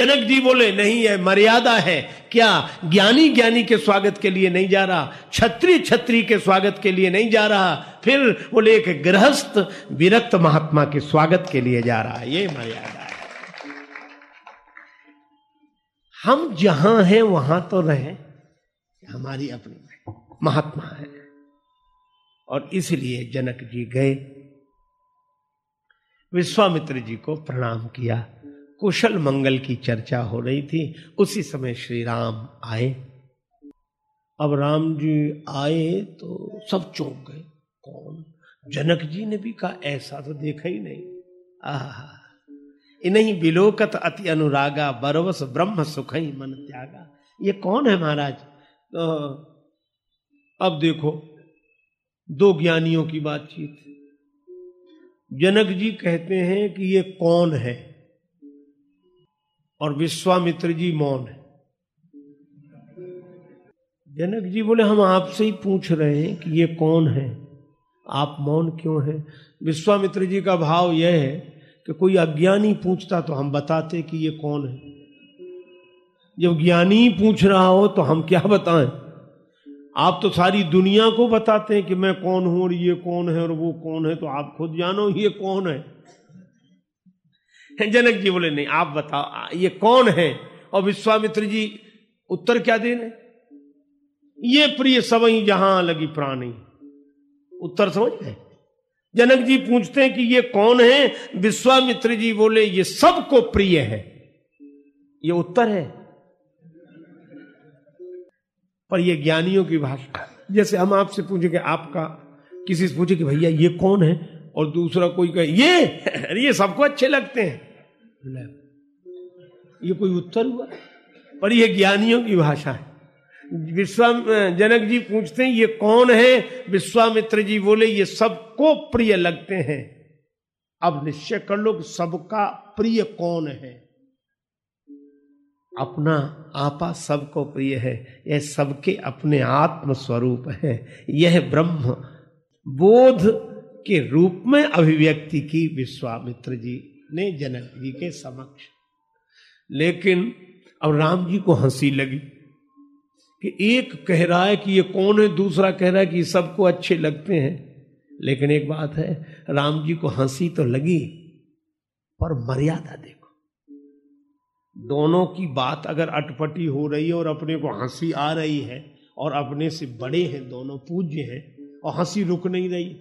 जनक जी बोले, नहीं है, मर्यादा है। क्या ज्ञानी ज्ञानी के स्वागत के लिए नहीं जा रहा? छत्री छत्री के स्वागत के लिए नहीं जा रहा? फिर बोले, एक गृहस्थ विरक्त महात्मा के स्वागत के लिए जा रहा है। ये मर्यादा है। हम जहाँ हैं, वहाँ तो रहे। हमारी अपनी महात्मा है। और इसलिए जनक जी गए। विश्वामित्र जी को प्रणाम किया। कुशल मंगल की चर्चा हो रही थी। उसी समय श्री राम आए। अब राम जी आए तो सब चौंक गए। कौन? जनक जी ने भी कहा, ऐसा तो देखा ही नहीं। आह। इन्हीं बिलोकत अति अनुरागा, बरवस ब्रह्म सुख ही मन त्यागा। ये कौन है महाराज? तो अब देखो, दो ज्ञानियों की बातचीत। जनक जी कहते हैं कि ये कौन है? और विश्वामित्र जी मौन है। जनक जी बोले, हम आपसे ही पूछ रहे हैं कि ये कौन है? आप मौन क्यों हैं? विश्वामित्र जी का भाव यह है कि कोई अज्ञानी पूछता तो हम बताते कि ये कौन है। जब ज्ञानी पूछ रहा हो तो हम क्या बताएँ? आप तो सारी दुनिया को बताते हैं कि मैं कौन हूँ और ये कौन है और वो कौन है तो आप खुद जानो ये कौन है। जनक जी बोले, नहीं, आप बताओ ये कौन है? और विश्वामित्र जी, उत्तर क्या दे रहे ये प्रिय सवई, जहाँ लगी प्राणी। उत्तर समझ गए? जनक जी पूछते हैं कि ये कौन है? विश्वामित्र जी बोले, ये सबको प्रिय है। ये उत्तर है? पर ये ज्ञानियों की भाषा। जैसे हम आपसे पूछेंगे आपका, किसी से पूछे कि भैया ये कौन है? और दूसरा कोई कहे, ये, अरे ये सबको अच्छे लगते हैं। ये कोई उत्तर हुआ? पर ये ज्ञानियों की भाषा है। विश्वाम जनक जी पूछते हैं, ये कौन है? विश्वामित्र जी बोले, ये सबको प्रिय लगते हैं। अब निश्चय कर लो कि सबका प्रिय कौन है। अपना आपा सबको प्रिय है यह सबके अपने आत्म स्वरूप है। यह ब्रह्म बोध के रूप में अभिव्यक्ति की विश्वामित्र जी ने जनक जी के समक्ष। लेकिन अब राम जी को हँसी लगी कि एक कह रहा है कि ये कौन है, दूसरा कह रहा है कि सबको अच्छे लगते हैं। लेकिन एक बात है, राम जी को हँसी तो लगी, पर मर्यादा देखो। दोनों की बात अगर अटपटी हो रही है और अपने को हँसी आ रही है, और अपने से बड़े हैं, दोनों पूज्य हैं, और हँसी रुक नहीं रही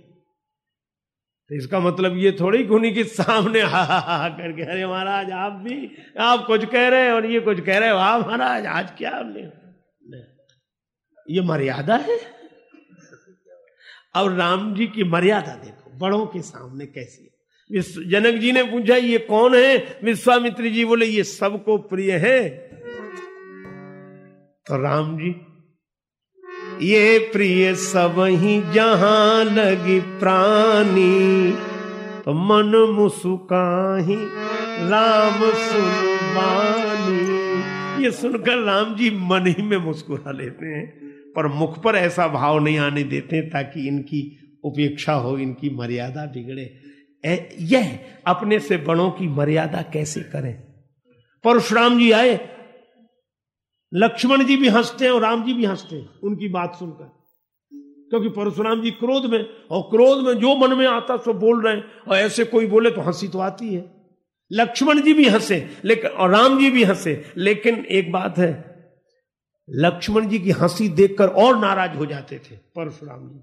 तो इसका मतलब ये थोड़ी उन्हीं के सामने, हा हा हा करके, अरे महाराज, आप भी, आप कुछ कह रहे हैं और ये कुछ कह रहे हो वाह महाराज, आज क्या हमने ये मर्यादा है? और राम जी की मर्यादा देखो, बड़ों के सामने कैसी है। जनक जी ने पूछा, ये कौन है? विश्वामित्र जी बोले, ये सबको प्रिय है। तो राम जी ये प्रिय सब ही जहाँ लगी प्राणी तो मन मुसुकाही, राम सुनवानी ये सुनकर राम जी मन ही में मुस्कुरा लेते हैं, पर मुख पर ऐसा भाव नहीं आने देते ताकि इनकी उपेक्षा हो, इनकी मर्यादा बिगड़े। यह अपने से बड़ों की मर्यादा कैसे करें? परशुराम जी आए लक्ष्मण जी भी हँसते हैं और राम जी भी हँसते हैं। उनकी बात सुनकर। क्योंकि परशुराम जी क्रोध में, और क्रोध में जो मन में आता सो बोल रहे हैं, और ऐसे कोई बोले तो हँसी तो आती है। लक्ष्मण जी भी हंसे, लेकिन, और राम जी भी हंसे, लेकिन एक बात है, लक्ष्मण जी की हँसी देखकर और नाराज़ हो जाते थे परशुराम जी।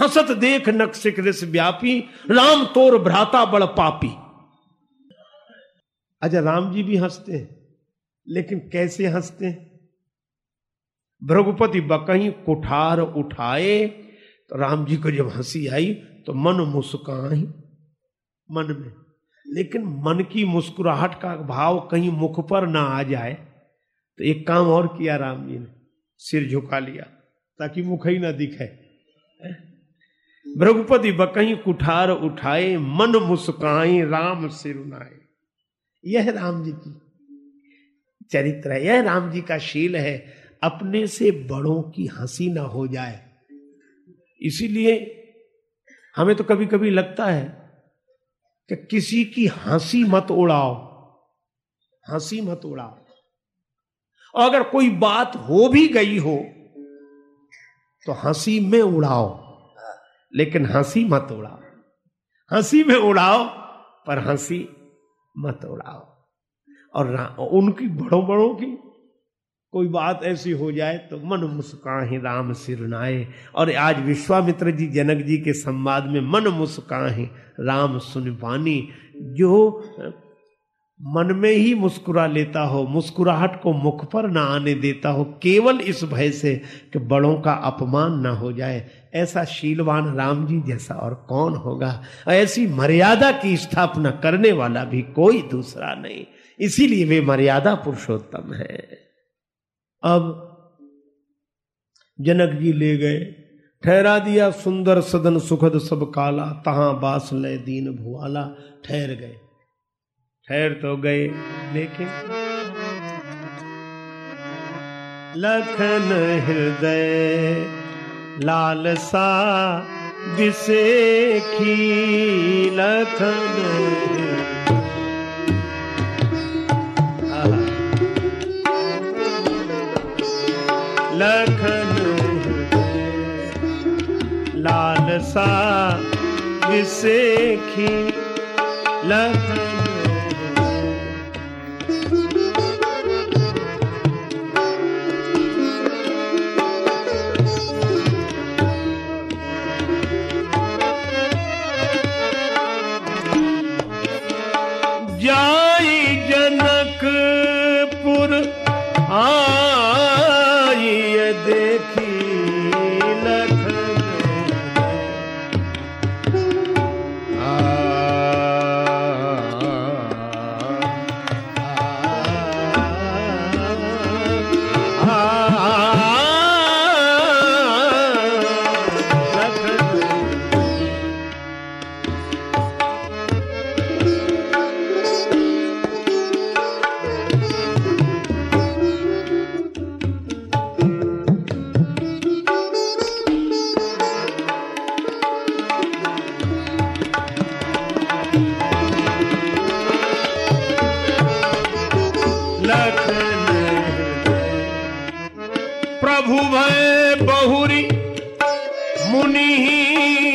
हंसत देख नक्सिक रिस व्यापी, राम तोर भ्राता बड़ पापी। अच्छा राम जी भी हँसते हैं, लेकिन कैसे हँसते हैं? भ्रघुपति बकही कुठार उठाए तो राम जी को जब हँसी आई तो मन मुस्काही मन में। लेकिन मन की मुस्कुराहट का भाव कहीं मुख पर ना आ जाए तो एक काम और किया राम जी ने, सिर झुका लिया, ताकि मुख ही ना दिखे। भ्रघुपति बकही कुठार उठाए, मन मुस्काई, राम सिर उनाए। यह राम जी की चरित्र है, यह राम जी का शील है। अपने से बड़ों की हँसी ना हो जाए। इसीलिए हमें तो कभी कभी लगता है कि किसी की हँसी मत उड़ाओ। हँसी मत उड़ाओ। और अगर कोई बात हो भी गई हो तो हँसी में उड़ाओ, लेकिन हँसी मत उड़ाओ। हँसी में उड़ाओ, पर हँसी मत उड़ाओ। और उनकी बड़ों बड़ों की कोई बात ऐसी हो जाए तो मन मुस्काहे, राम सिरनाए। और आज विश्वामित्र जी, जनक जी के संवाद में मन मुस्काहे, राम सुनवानी जो, मन में ही मुस्कुरा लेता हो, मुस्कुराहट को मुख पर ना आने देता हो, केवल इस भय से कि बड़ों का अपमान ना हो जाए। ऐसा शीलवान राम जी जैसा और कौन होगा? ऐसी मर्यादा की स्थापना करने वाला भी कोई दूसरा नहीं। इसीलिए वे मर्यादा पुरुषोत्तम है। अब जनक जी ले गए। ठहरा दिया सुंदर सदन सुखद सब काला, तहां बास ले दीन भुआला। ठहर गए। ठहर तो गए, लेकिन लखन हृदय लालसा विसेखी लखन लखन लालसा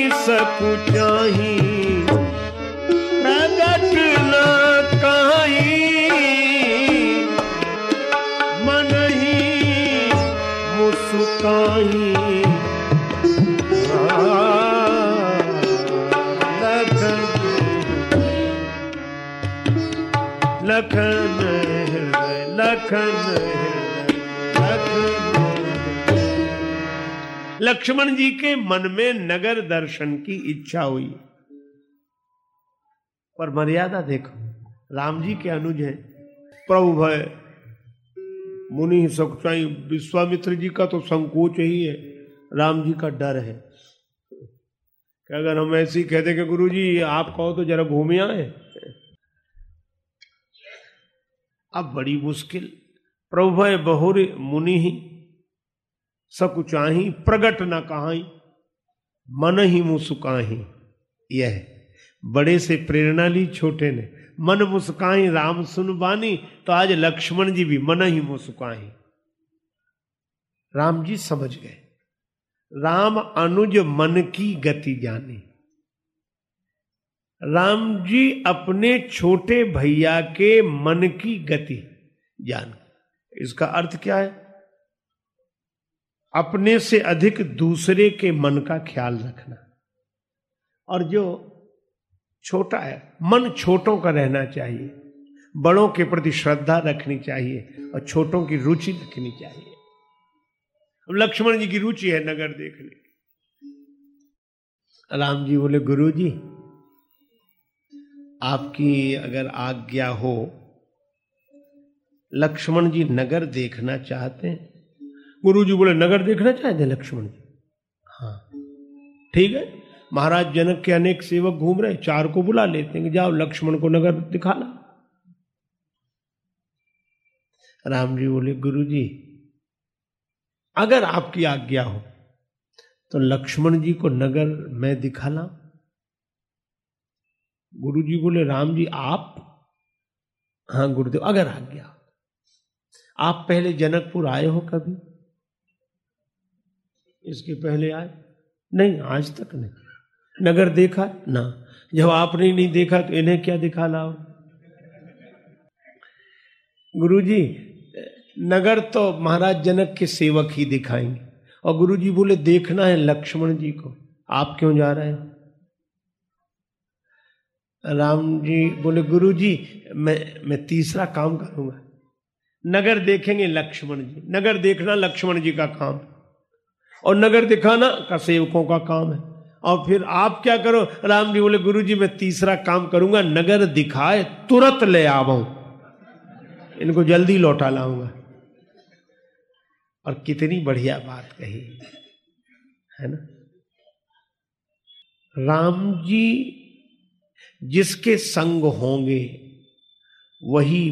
विसेखी लखन लक्ष्मण जी के मन में नगर दर्शन की इच्छा हुई। पर मर्यादा देखो, राम जी के अनुज है। प्रभु भय, मुनि सकुचाई विश्वामित्र जी का तो संकोच ही है। राम जी का डर है। कि अगर हम ऐसे ही कहते कि गुरु जी आप कहो तो जरा घूमे आए। अब बड़ी मुश्किल। प्रभु भय बहुर मुनि ही। सकुचाही, प्रगट न कहाई, मन ही मुसुकाही। यह बड़े से प्रेरणा ली छोटे ने। मन मुस्काई राम सुन बानी तो आज लक्ष्मण जी भी मन ही मुस्काही। राम जी समझ गए। राम अनुज मन की गति जाने। राम जी अपने छोटे भैया के मन की गति जान। इसका अर्थ क्या है? अपने से अधिक दूसरे के मन का ख्याल रखना। और जो छोटा है, मन छोटों का रहना चाहिए, बड़ों के प्रति श्रद्धा रखनी चाहिए और छोटों की रुचि रखनी चाहिए। लक्ष्मण जी की रुचि है नगर देखने। की राम जी बोले गुरु जी आपकी अगर आज्ञा हो, लक्ष्मण जी नगर देखना चाहते हैं गुरु जी बोले, नगर देखना चाहते लक्ष्मण जी? हाँ। ठीक है। महाराज जनक के अनेक सेवक घूम रहे चार को बुला लेते हैं जाओ लक्ष्मण को नगर दिखा ला। राम जी बोले गुरु जी अगर आपकी आज्ञा हो तो लक्ष्मण जी को नगर मैं दिखा ला गुरु जी बोले, राम जी, आप? हाँ गुरुदेव, अगर आज्ञा आप पहले जनकपुर आए हो कभी? इसके पहले आए। नहीं, आज तक नहीं। नगर देखा? ना। जब आपने नहीं देखा तो इन्हें क्या दिखा लाओ? गुरुजी, नगर तो महाराज जनक के सेवक ही दिखाएँगे। और गुरुजी बोले, देखना है लक्ष्मण जी को। आप क्यों जा रहे हैं? राम जी बोले गुरु जी मैं मैं तीसरा काम करूँगा। नगर देखेंगे लक्ष्मण जी। नगर देखना लक्ष्मण जी का काम। और नगर दिखाना का सेवकों का काम है। और फिर आप क्या करो? राम जी बोले गुरु जी मैं तीसरा काम करूँगा, नगर दिखाए, तुरंत ले आवाऊं। इनको जल्दी लौटा लाऊँगा। और कितनी बढ़िया बात कही। है ना? राम जी जिसके संग होंगे, वही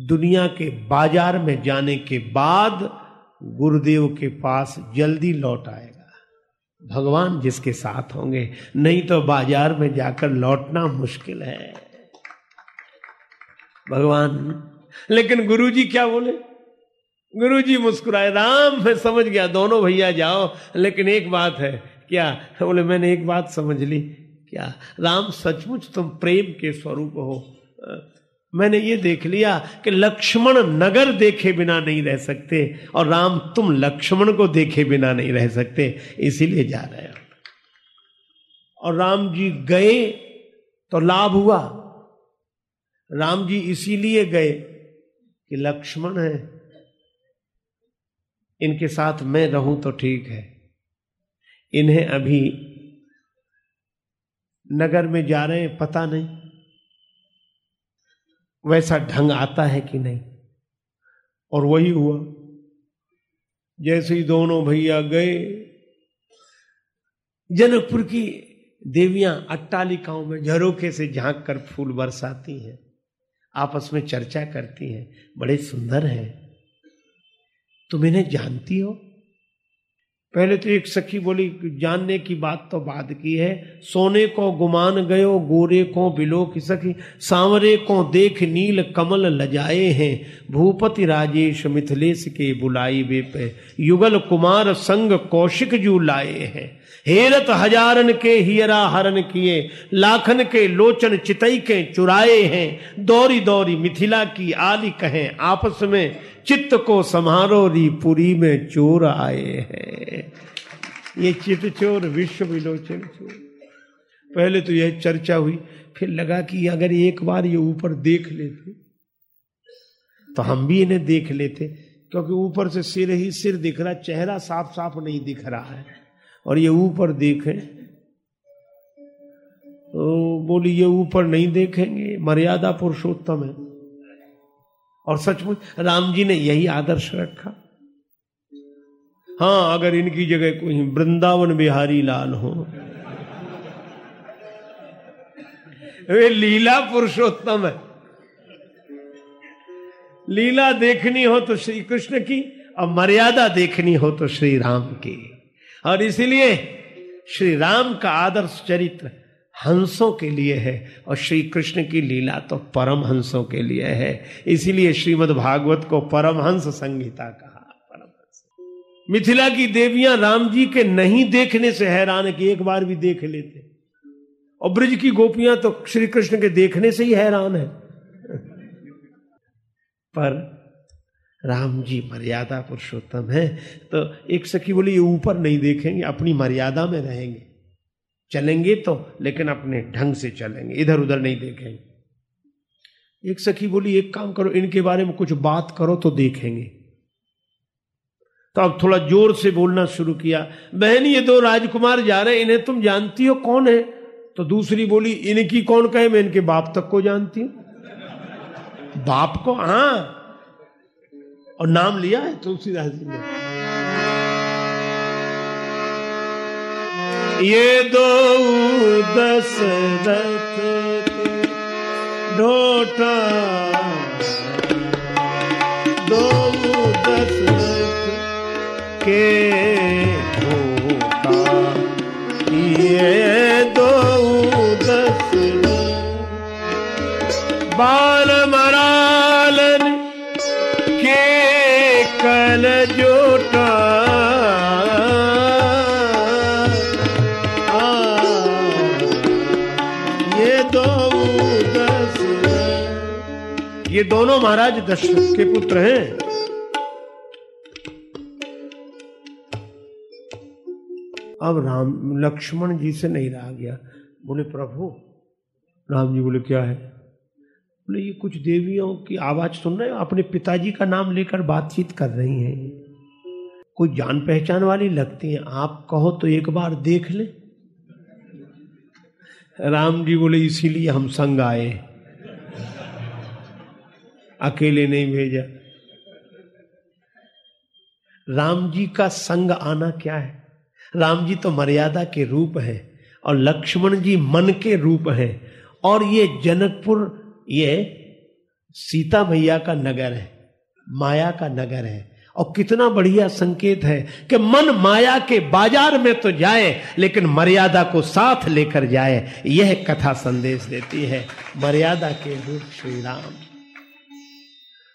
दुनिया के बाज़ार में जाने के बाद गुरुदेव के पास जल्दी लौट आएगा। भगवान जिसके साथ होंगे, नहीं तो बाज़ार में जाकर लौटना मुश्किल है। भगवान, लेकिन गुरुजी क्या बोले? गुरुजी मुस्कुराए, राम, मैं समझ गया, दोनों भैया जाओ, लेकिन एक बात है, क्या? बोले, मैंने एक बात समझ ली, क्या? राम, सचमुच तुम प्रेम के स्वरूप हो। मैंने ये देख लिया कि लक्ष्मण नगर देखे बिना नहीं रह सकते और राम तुम लक्ष्मण को देखे बिना नहीं रह सकते, इसीलिए जा रहे हो। और राम जी गए तो लाभ हुआ। राम जी इसीलिए गए कि लक्ष्मण है। इनके साथ मैं रहूँ तो ठीक है। इन्हें अभी नगर में जा रहे हैं, पता नहीं। वैसा ढंग आता है कि नहीं? और वही हुआ। जैसे ही दोनों भैया गए, जनकपुर की देवियाँ अट्टालिकाओं में झरोखे से झाँक कर फूल बरसाती हैं। आपस में चर्चा करती हैं। बड़े सुंदर हैं। तुम इन्हें जानती हो? पहले तो एक सखी बोली, जानने की बात तो बाद की है। सोने को गुमान गयो, गोरे को बिलो की सखी। सांवरे को देख नील कमल लजाए हैं। भूपति राजेश मिथिलेश के बुलाई वे पे युगल कुमार संग कौशिक जू लाए हैं। हेरत हजारन के हियरा हरन किए। लाखन के लोचन चितई के चुराए हैं। दौरी दौरी मिथिला की आली कहें आपस में। चित्त को समारो री पुरी में चोर आए हैं। ये चित्त चोर विश्व विलोचन चोर। पहले तो यह चर्चा हुई, फिर लगा कि अगर एक बार ये ऊपर देख लेते तो हम भी इन्हें देख लेते, क्योंकि ऊपर से सिर ही सिर दिख रहा, चेहरा साफ़ साफ़ नहीं दिख रहा है। और ये ऊपर देखे तो बोली, ये ऊपर नहीं देखेंगे, मर्यादा पुरुषोत्तम है। और सचमुच राम जी ने यही आदर्श रखा। हाँ, अगर इनकी जगह कोई वृंदावन बिहारी लाल हो। वे लीला पुरुषोत्तम है। लीला देखनी हो तो श्री कृष्ण की, और मर्यादा देखनी हो तो श्री राम की। और इसीलिए श्री राम का आदर्श चरित्र हंसों के लिए है और श्री कृष्ण की लीला तो परम हंसों के लिए है। इसीलिए श्रीमद् भागवत को परमहंस संगीता कहा। परमहंस मिथिला की देवियाँ राम जी के नहीं देखने से हैरान है कि एक बार भी देख लेते। और ब्रज की गोपियाँ तो श्री कृष्ण के देखने से ही हैरान है। पर राम जी मर्यादा पुरुषोत्तम है तो एक सखी बोली, ये ऊपर नहीं देखेंगे, अपनी मर्यादा में रहेंगे। चलेंगे तो लेकिन अपने ढंग से चलेंगे। इधर उधर नहीं देखेंगे। एक सखी बोली, एक काम करो, इनके बारे में कुछ बात करो तो देखेंगे। तो अब थोड़ा ज़ोर से बोलना शुरू किया, बहन, ये दो राजकुमार जा रहे इन्हें तुम जानती हो कौन है? तो दूसरी बोली, इनकी कौन कहे? मैं इनके बाप तक को जानती हूँ। बाप को? हाँ। और नाम लिया है तुलसीदास जी ने? ये दो दशरथ ढोटा दो दशरथ के ढोटा। ये दो दशरथ बाल ये दोनों महाराज दशरथ के पुत्र हैं। अब राम, लक्ष्मण जी से नहीं रहा गया। बोले, प्रभु, राम जी बोले, क्या है? बोले, ये कुछ देवियों की आवाज़ सुन रहे हो, अपने पिताजी का नाम लेकर बातचीत कर रही हैं। कोई जान पहचान वाली लगती है? आप कहो तो एक बार देख ले। राम जी बोले, इसीलिए हम संग आए। अकेले नहीं भेजा। राम जी का संग आना क्या है? राम जी तो मर्यादा के रूप है और लक्ष्मण जी मन के रूप है और ये जनकपुर, ये सीता भैया का नगर है, माया का नगर है। और कितना बढ़िया संकेत है कि मन माया के बाज़ार में तो जाए, लेकिन मर्यादा को साथ लेकर जाए। यह कथा संदेश देती है। मर्यादा के रूप श्री राम।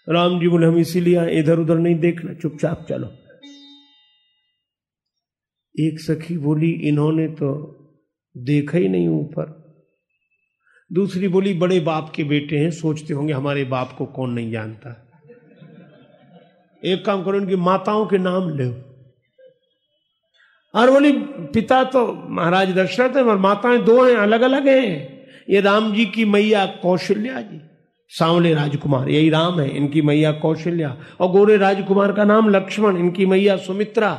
राम जी बोले, हम इसीलिए इधर उधर नहीं देखना। चुपचाप चलो। एक सखी बोली, इन्होंने तो देखा ही नहीं ऊपर। दूसरी बोली, बड़े बाप के बेटे हैं, सोचते होंगे हमारे बाप को कौन नहीं जानता। एक काम करो, इनकी माताओं के नाम ले। और बोली, पिता तो महाराज दशरथ है और माताएँ दो हैं अलग अलग हैं। ये राम जी की मैया कौशल्या जी। सांवले राजकुमार, यही राम है, इनकी मैया कौशल्या। और गोरे राजकुमार का नाम लक्ष्मण, इनकी मैया सुमित्रा।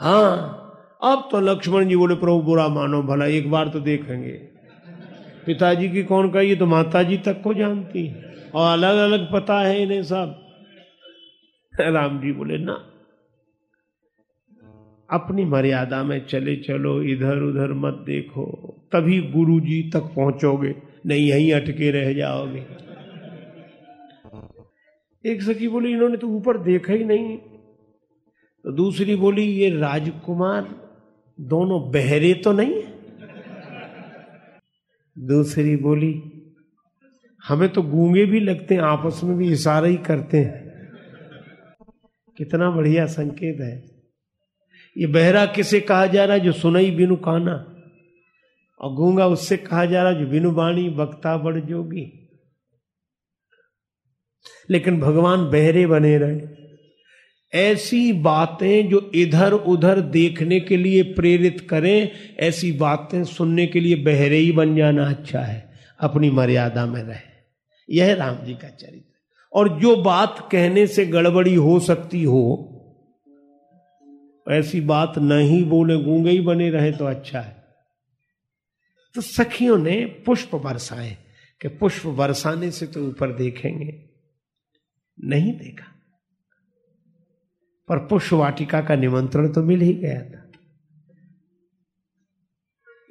हाँ अब तो लक्ष्मण जी बोले, प्रभु, बुरा मानो, भला, एक बार तो देखेंगे। पिताजी की कौन कही तो माता जी तक को जानती और अलग अलग पता है इन्हें सब। राम जी बोले, ना, अपनी मर्यादा में चले चलो इधर उधर मत देखो, तभी गुरु जी तक पहुंचोगे, नहीं यहीं अटके रह जाओगे। एक सखी बोली, इन्होंने तो ऊपर देखा ही नहीं। तो दूसरी बोली, ये राजकुमार, दोनों बहरे तो नहीं दूसरी बोली, हमें तो गूँगे भी लगते हैं, आपस में भी इशारा ही करते हैं। कितना बढ़िया संकेत है। ये बहरा किसे कहा जा रहा है, जो सुनई बिनु काना? और गूँगा उससे कहा जा रहा है, जो बिनु बाणी बक्ता बड़ जोगी। लेकिन भगवान बहरे बने रहे। ऐसी बातें जो इधर उधर देखने के लिए प्रेरित करें, ऐसी बातें सुनने के लिए बहरे ही बन जाना अच्छा है, अपनी मर्यादा में रहे। यह राम जी का चरित्र। और जो बात कहने से गड़बड़ी हो सकती हो, ऐसी बात नहीं बोले गूँगे ही बने रहे तो अच्छा है। तो सखियों ने पुष्प बरसाए, कि पुष्प बरसाने से तो ऊपर देखेंगे। नहीं देखा। पर पुष्प वाटिका का निमंत्रण तो मिल ही गया था।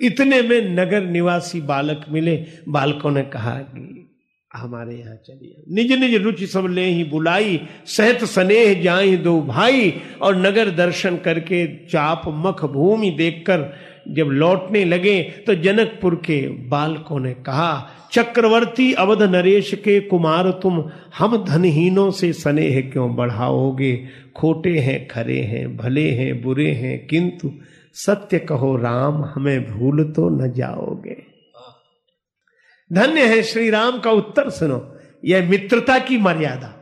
इतने में नगर निवासी बालक मिले। बालकों ने कहा कि हमारे यहाँ चलिए। निज निज रुचि सब ले ही बुलाई। सहत स्नेह जाए दो भाई। और नगर दर्शन करके चाप मख भूमि देखकर जब लौटने लगे तो जनकपुर के बालकों ने कहा, चक्रवर्ती अवध नरेश के कुमार, तुम हम धनहीनों से स्नेह क्यों बढ़ाओगे? खोटे हैं, खरे हैं, भले हैं, बुरे हैं, किंतु सत्य कहो, राम हमें भूल तो न जाओगे। धन्य है श्री राम का उत्तर सुनो, यह मित्रता की मर्यादा,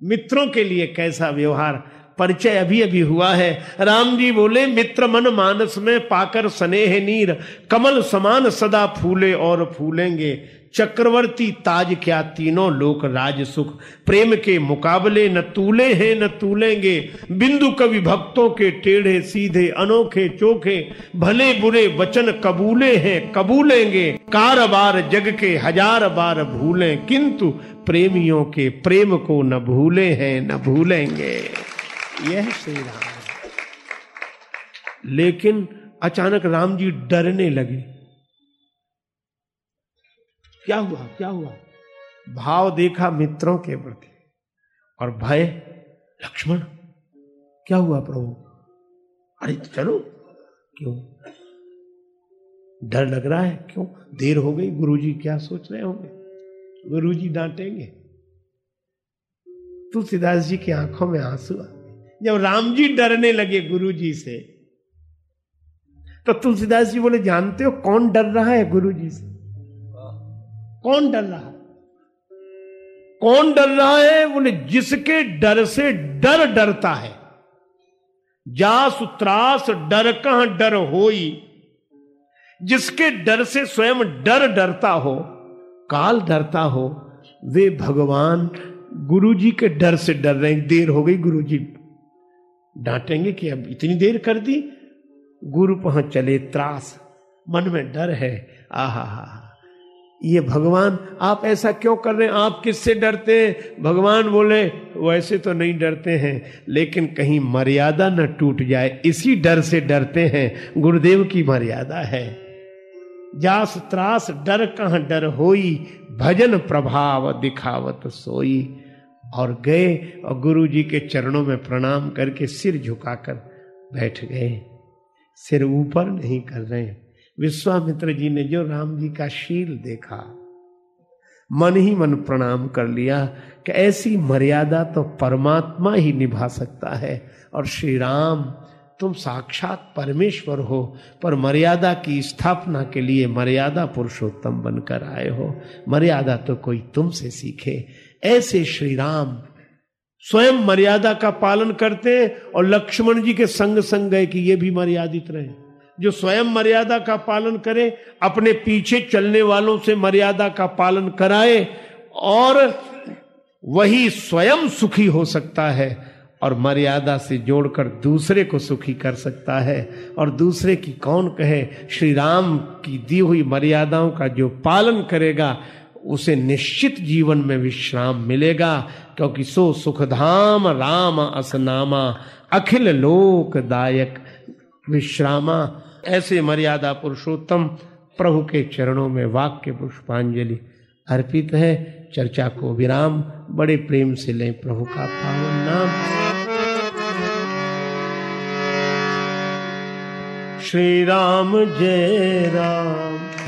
मित्रों के लिए कैसा व्यवहार परिचय अभी अभी हुआ है। राम जी बोले, मित्र मन मानस में पाकर स्नेह नीर, कमल समान सदा फूले और फूलेंगे। चक्रवर्ती ताज क्या तीनों लोक राज सुख। प्रेम के मुकाबले न तूले हैं, न तूलेंगे। बिंदु कवि भक्तों के टेढ़े, सीधे, अनोखे, चोखे। भले बुरे वचन कबूले हैं, कबूलेंगे। कार बार जग के हज़ार बार भूलें, किंतु प्रेमियों के प्रेम को न भूले हैं, न भूलेंगे। यह श्री राम। लेकिन अचानक राम जी डरने लगे। क्या हुआ? क्या हुआ? भाव देखा मित्रों के प्रति और भय, लक्ष्मण, क्या हुआ प्रभु? अरे चलो, क्यों? डर लग रहा है, क्यों? देर हो गई, गुरुजी क्या सोच रहे होंगे? गुरुजी डांटेंगे। तुलसीदास जी की आँखों में आँसू आ जब राम जी डरने लगे गुरु जी से तो तुलसीदास जी बोले, जानते हो कौन डर रहा है गुरु जी से? कौन डर रहा है? कौन डर रहा है? बोले, जिसके डर से डर डरता है। जास त्रास डर कहाँ डर होई? जिसके डर से स्वयं डर डरता हो, काल डरता हो, वे भगवान गुरु जी के डर से डर रहे देर हो गई गुरु जी डांटेंगे कि अब इतनी देर कर दी। गुरु पहुँच चले, त्रास। मन में डर है। आहा, हा ये भगवान, आप ऐसा क्यों कर रहे हैं? आप किससे डरते हैं? भगवान बोले, वैसे तो नहीं डरते हैं, लेकिन कहीं मर्यादा न टूट जाए, इसी डर से डरते हैं। गुरुदेव की मर्यादा है। जास त्रास, डर कहाँ डर होई? भजन प्रभाव दिखावत सोई। और गए और गुरु जी के चरणों में प्रणाम करके सिर झुकाकर बैठ गए। सिर ऊपर नहीं कर रहे। विश्वामित्र जी ने जो राम जी का शील देखा, मन ही मन प्रणाम कर लिया कि ऐसी मर्यादा तो परमात्मा ही निभा सकता है और श्री राम तुम साक्षात परमेश्वर हो, पर मर्यादा की स्थापना के लिए मर्यादा पुरुषोत्तम बनकर आए हो। मर्यादा तो कोई तुमसे सीखे। ऐसे श्री राम स्वयं मर्यादा का पालन करते हैं और लक्ष्मण जी के संग संग गए कि ये भी मर्यादित रहे। जो स्वयं मर्यादा का पालन करे, अपने पीछे चलने वालों से मर्यादा का पालन कराए और वही स्वयं सुखी हो सकता है और मर्यादा से जोड़कर दूसरे को सुखी कर सकता है। और दूसरे की कौन कहे श्री राम की दी हुई मर्यादाओं का जो पालन करेगा उसे निश्चित जीवन में विश्राम मिलेगा, क्योंकि सो सुखधाम राम असनामा, अखिल लोकदायक विश्रामा। ऐसे मर्यादा पुरुषोत्तम प्रभु के चरणों में वाक्य पुष्पांजलि अर्पित है। चर्चा को विराम, बड़े प्रेम से लें प्रभु का पावन नाम। श्री राम, जय राम।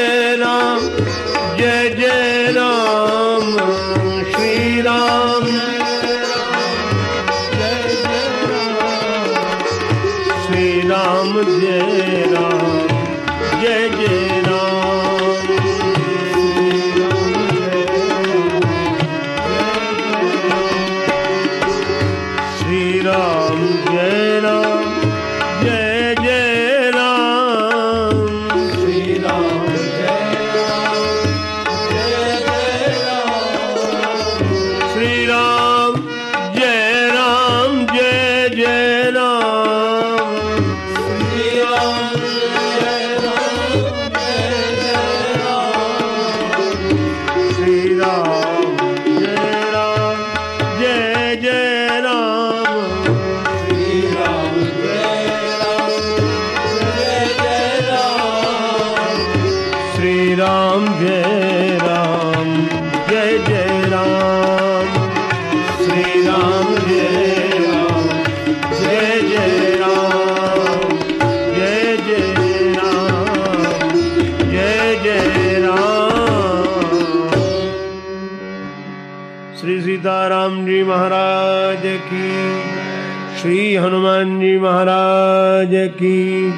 श्री हनुमान जी महाराज की।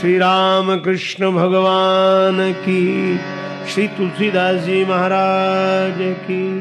श्री राम कृष्ण भगवान की। श्री तुलसीदास जी महाराज की।